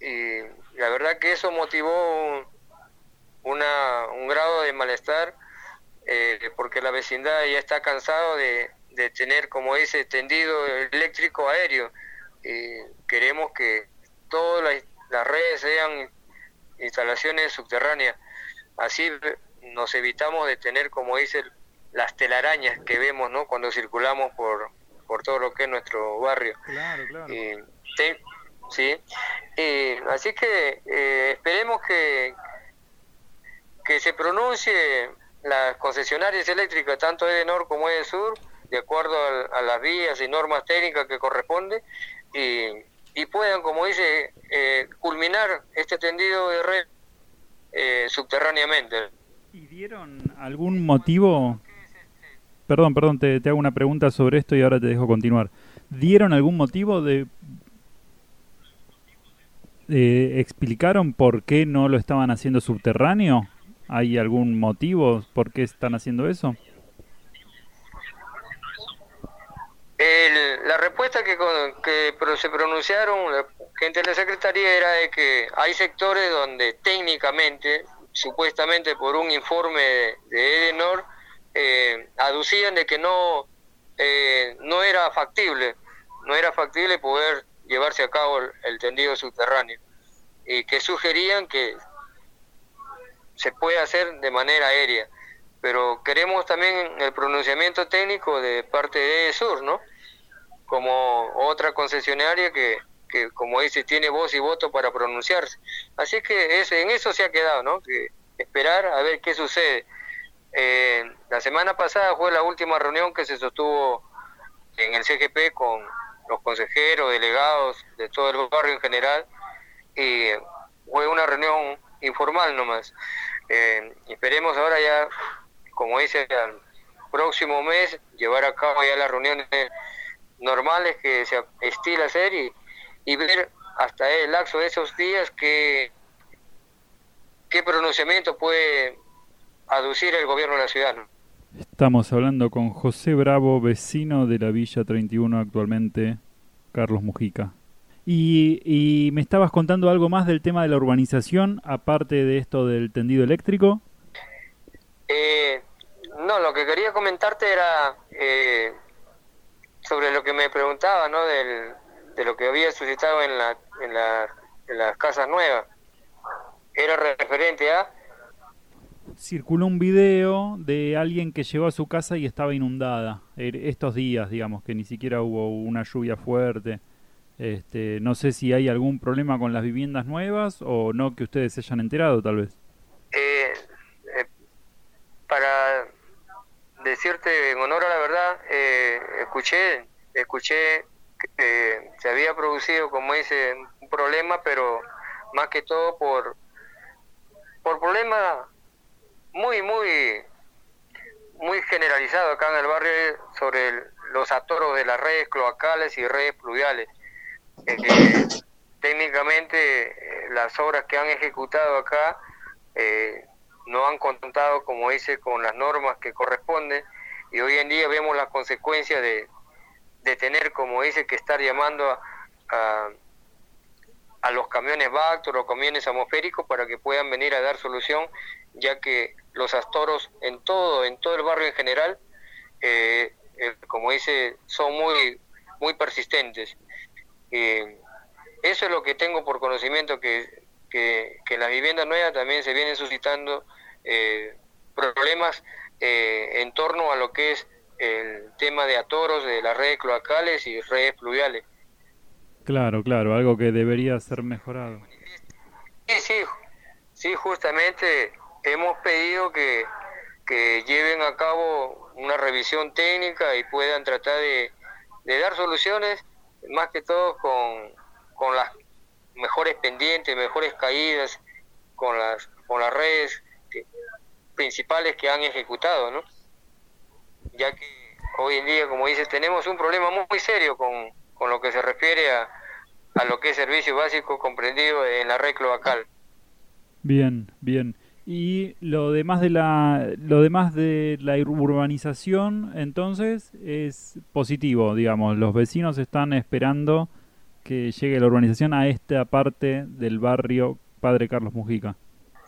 [SPEAKER 13] Y la verdad que eso motivó un, una, un grado de malestar eh, porque la vecindad ya está cansado de, de tener, como dice, tendido eléctrico aéreo. Y queremos que todas las, las redes sean instalaciones subterráneas. Así nos evitamos de tener, como dice, las telarañas que vemos ¿no? cuando circulamos por, por todo lo que es nuestro barrio.
[SPEAKER 1] Claro, claro.
[SPEAKER 13] Te- sí. Y así que eh, esperemos que, que se pronuncie las concesionarias eléctricas, tanto Edenor como Edesur, de acuerdo a, a las vías y normas técnicas que corresponde, y, y puedan, como dice, eh, culminar este tendido de red eh, subterráneamente.
[SPEAKER 1] ¿Y dieron algún motivo? Perdón, perdón, te, hago una pregunta sobre esto y ahora te dejo continuar. ¿Dieron algún motivo de... eh, ¿Explicaron por qué no lo estaban haciendo subterráneo? ¿Hay algún motivo por qué están haciendo eso?
[SPEAKER 13] El- la respuesta que, que se pronunciaron la gente de la Secretaría era de que hay sectores donde técnicamente, supuestamente por un informe de, de Edenor, eh, aducían de que no, eh, no era factible, no era factible poder llevarse a cabo el, el tendido subterráneo y que sugerían que se puede hacer de manera aérea. Pero queremos también el pronunciamiento técnico de parte de Sur, ¿no? Como otra concesionaria que, que, como dice, tiene voz y voto para pronunciarse. Así que es, en eso se ha quedado, ¿no? Que esperar a ver qué sucede. Eh, la semana pasada fue la última reunión que se sostuvo en el CGP con los consejeros, delegados de todo el barrio en general, y fue una reunión informal nomás. Eh, esperemos ahora ya, como dice, al próximo mes llevar a cabo ya las reuniones normales que se estila hacer y, y ver hasta el lapso de esos días qué, qué pronunciamiento puede aducir el gobierno de la ciudad. ¿no?
[SPEAKER 1] Estamos hablando con José Bravo, vecino de la Villa 31 actualmente, Carlos Mujica. Y, y me estabas contando algo más del tema de la urbanización, aparte de esto del tendido eléctrico.
[SPEAKER 13] Eh, no, lo que quería comentarte era eh, sobre lo que me preguntaba, ¿no? Del, de lo que había suscitado en, la, en, la, en las casas nuevas. Era referente a...
[SPEAKER 1] Circuló un video de alguien que llegó a su casa y estaba inundada. Er- Estos días, digamos, que ni siquiera hubo una lluvia fuerte. Este, no sé si hay algún problema con las viviendas nuevas o no que ustedes se hayan enterado, tal vez.
[SPEAKER 13] Eh, eh, para decirte en honor a la verdad, eh, escuché, escuché que eh, se había producido, como dice, un problema, pero más que todo por, por problema muy, muy, muy generalizado acá en el barrio sobre los atoros de las redes cloacales y redes pluviales. Eh, técnicamente eh, las obras que han ejecutado acá eh, no han contado, como dice, con las normas que corresponden y hoy en día vemos las consecuencias de, de tener, como dice, que estar llamando a, a, a los camiones Bactor o camiones atmosféricos para que puedan venir a dar solución, ya que los astoros en todo, en todo el barrio en general, eh, eh, como dice, son muy, muy persistentes. Eh, eso es lo que tengo por conocimiento, que, que, que en las viviendas nuevas también se vienen suscitando eh, problemas eh, en torno a lo que es el tema de atoros de las redes cloacales y redes pluviales.
[SPEAKER 1] Claro, claro, algo que debería ser mejorado.
[SPEAKER 13] Sí, sí, sí, justamente hemos pedido que, que lleven a cabo una revisión técnica y puedan tratar de, de dar soluciones, más que todo con, con las mejores pendientes, mejores caídas, con las, con las redes que- principales que han ejecutado, ¿no? Ya que hoy en día, como dices, tenemos un problema muy, serio con, con lo que se refiere a, a lo que es servicio básico comprendido en la red cloacal.
[SPEAKER 1] Bien, bien. Y lo demás de la lo demás de la urbanización, entonces es positivo, digamos. Los vecinos están esperando que llegue la urbanización a esta parte del barrio Padre Carlos Mujica.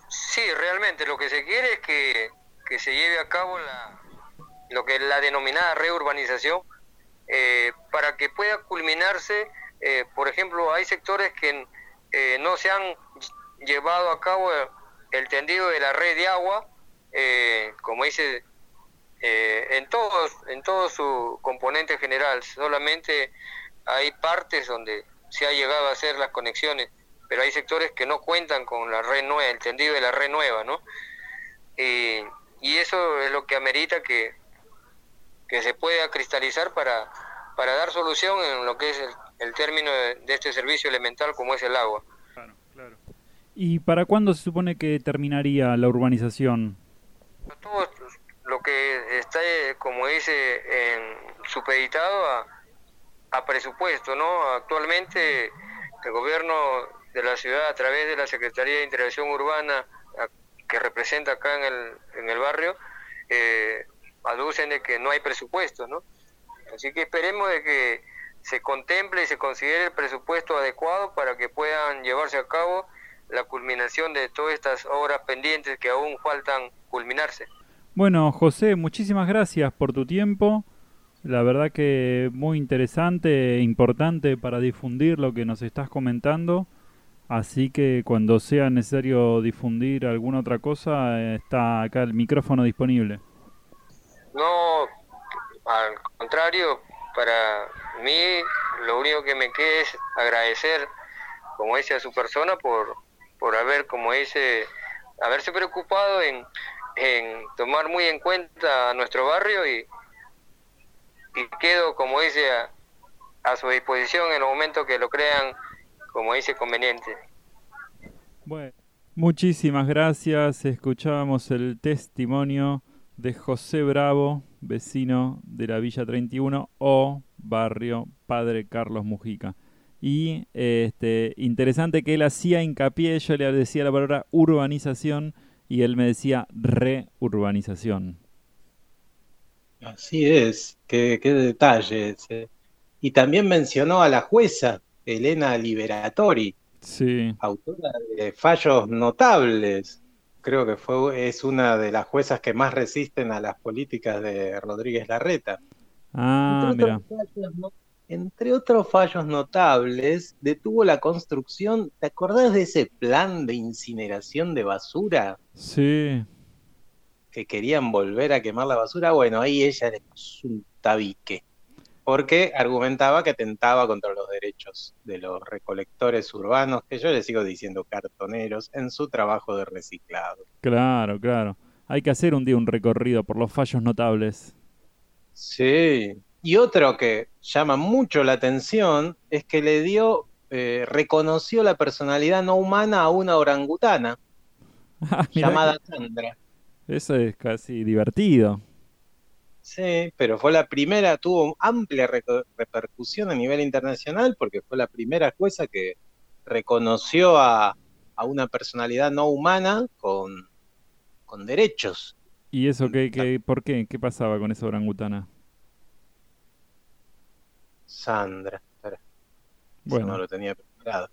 [SPEAKER 13] Sí, realmente lo que se quiere es que, que se lleve a cabo la, lo que es la denominada reurbanización eh, para que pueda culminarse, eh, por ejemplo, hay sectores que eh, no se han ll- llevado a cabo el, el tendido de la red de agua, eh, como dice, eh, en todos, en todo su componente general, solamente hay partes donde se ha llegado a hacer las conexiones, pero hay sectores que no cuentan con la red nueva, el tendido de la red nueva, ¿no? Y, y eso es lo que amerita que, que se pueda cristalizar para, para dar solución en lo que es el, el término de, de este servicio elemental como es el agua.
[SPEAKER 1] ¿Y para cuándo se supone que terminaría la urbanización?
[SPEAKER 13] Todo lo que está, eh, como dice, en, supeditado a, a presupuesto, ¿no? Actualmente el gobierno de la ciudad a través de la Secretaría de Integración Urbana que representa acá en el, en el barrio eh, aducen de que no hay presupuesto, ¿no? Así que esperemos de que se contemple y se considere el presupuesto adecuado para que puedan llevarse a cabo la culminación de todas estas obras pendientes que aún faltan culminarse.
[SPEAKER 1] Bueno, José, muchísimas gracias por tu tiempo. La verdad que muy interesante e importante para difundir lo que nos estás comentando. Así que cuando sea necesario difundir alguna otra cosa, está acá el micrófono disponible.
[SPEAKER 13] No, al contrario, para mí lo único que me queda es agradecer, como dice, a su persona por, por haber, como dice, haberse preocupado en, en tomar muy en cuenta a nuestro barrio y, y quedo, como dice, a, a su disposición en el momento que lo crean, como dice, conveniente.
[SPEAKER 1] Bueno, muchísimas gracias. Escuchábamos el testimonio de José Bravo, vecino de la Villa 31 o barrio Padre Carlos Mujica. Y este interesante que él hacía hincapié, yo le decía la palabra urbanización y él me decía reurbanización.
[SPEAKER 2] Así es, qué, qué detalles. eh. Y también mencionó a la jueza Elena Liberatori,
[SPEAKER 1] Sí,
[SPEAKER 2] autora de fallos notables. Creo que fue, es una de las juezas que más resisten a las políticas de Rodríguez Larreta.
[SPEAKER 1] ah,
[SPEAKER 2] Entre
[SPEAKER 1] mira.
[SPEAKER 2] otros fallos Entre otros fallos notables, detuvo la construcción. ¿Te acordás de ese plan de incineración de basura?
[SPEAKER 1] Sí,
[SPEAKER 2] que querían volver a quemar la basura, bueno, ahí ella le puso un tabique, porque argumentaba que atentaba contra los derechos de los recolectores urbanos, que yo les sigo diciendo cartoneros, en su trabajo de reciclado.
[SPEAKER 1] claro, claro. Hay que hacer un día un recorrido por los fallos notables.
[SPEAKER 2] Sí, y otro que llama mucho la atención es que le dio, eh, reconoció la personalidad no humana a una orangutana
[SPEAKER 1] Ah,
[SPEAKER 2] llamada Sandra.
[SPEAKER 1] Eso es casi divertido.
[SPEAKER 2] Sí, pero fue la primera, tuvo amplia repercusión a nivel internacional porque fue la primera jueza que reconoció a, a una personalidad no humana con, con derechos.
[SPEAKER 1] ¿Y eso qué, qué, por qué? ¿Qué pasaba con esa orangutana?
[SPEAKER 2] Sandra, espera, eso
[SPEAKER 1] Bueno,
[SPEAKER 2] no lo tenía preparado.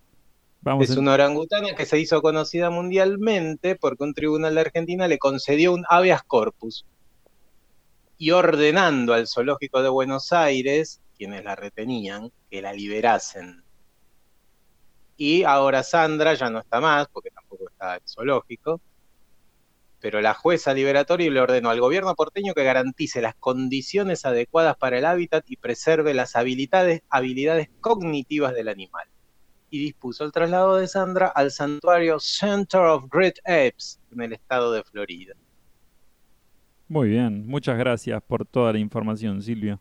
[SPEAKER 1] Vamos
[SPEAKER 2] Es
[SPEAKER 1] en-
[SPEAKER 2] una orangutana que se hizo conocida mundialmente porque un tribunal de Argentina le concedió un habeas corpus y ordenando al zoológico de Buenos Aires, quienes la retenían, que la liberasen. Y ahora Sandra ya no está más, porque tampoco está el zoológico, pero la jueza liberatoria le ordenó al gobierno porteño que garantice las condiciones adecuadas para el hábitat y preserve las habilidades, habilidades cognitivas del animal y dispuso el traslado de Sandra al santuario Center of Great Apes en el estado de Florida.
[SPEAKER 1] Muy bien, muchas gracias por toda la información, Silvio.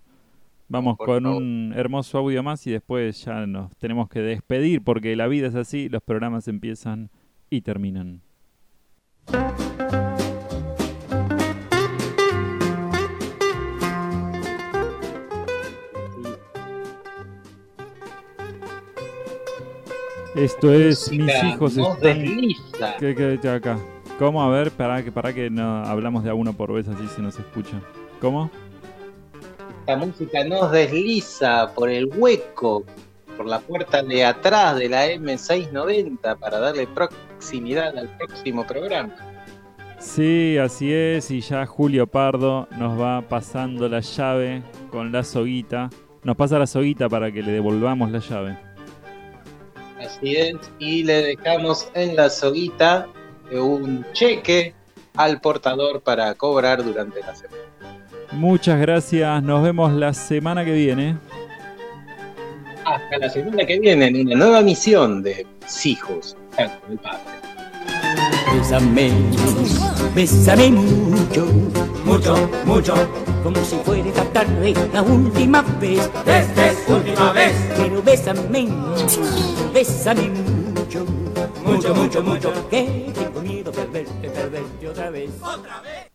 [SPEAKER 1] Vamos
[SPEAKER 2] por
[SPEAKER 1] con
[SPEAKER 2] favor.
[SPEAKER 1] un hermoso audio más y después ya nos tenemos que despedir porque la vida es así, los programas empiezan y terminan. Esto es Mis hijos están...
[SPEAKER 2] desliza.
[SPEAKER 1] ¿Qué, qué, qué acá? ¿Cómo? A ver, para que, para que no hablamos de a uno por vez así se nos escucha. ¿Cómo?
[SPEAKER 2] Esta música nos desliza por el hueco, por la puerta de atrás de la M690 para darle proximidad al próximo programa.
[SPEAKER 1] Sí, así es, y ya Julio Pardo nos va pasando la llave con la soguita. Nos pasa la soguita para que le devolvamos la llave.
[SPEAKER 2] Así es, y le dejamos en la soguita un cheque al portador para cobrar durante la semana.
[SPEAKER 1] Muchas gracias, nos vemos la semana que viene.
[SPEAKER 2] Hasta la semana que viene en una nueva misión de Mis hijos el padre.
[SPEAKER 14] Bésame, bésame mucho. Mucho, mucho, mucho, como si fuera esta tarde la última vez.
[SPEAKER 15] Esta es última vez.
[SPEAKER 14] Pero bésame, bésame mucho, mucho, mucho, mucho, que tengo miedo de perderte, perderte otra vez.
[SPEAKER 15] Otra vez.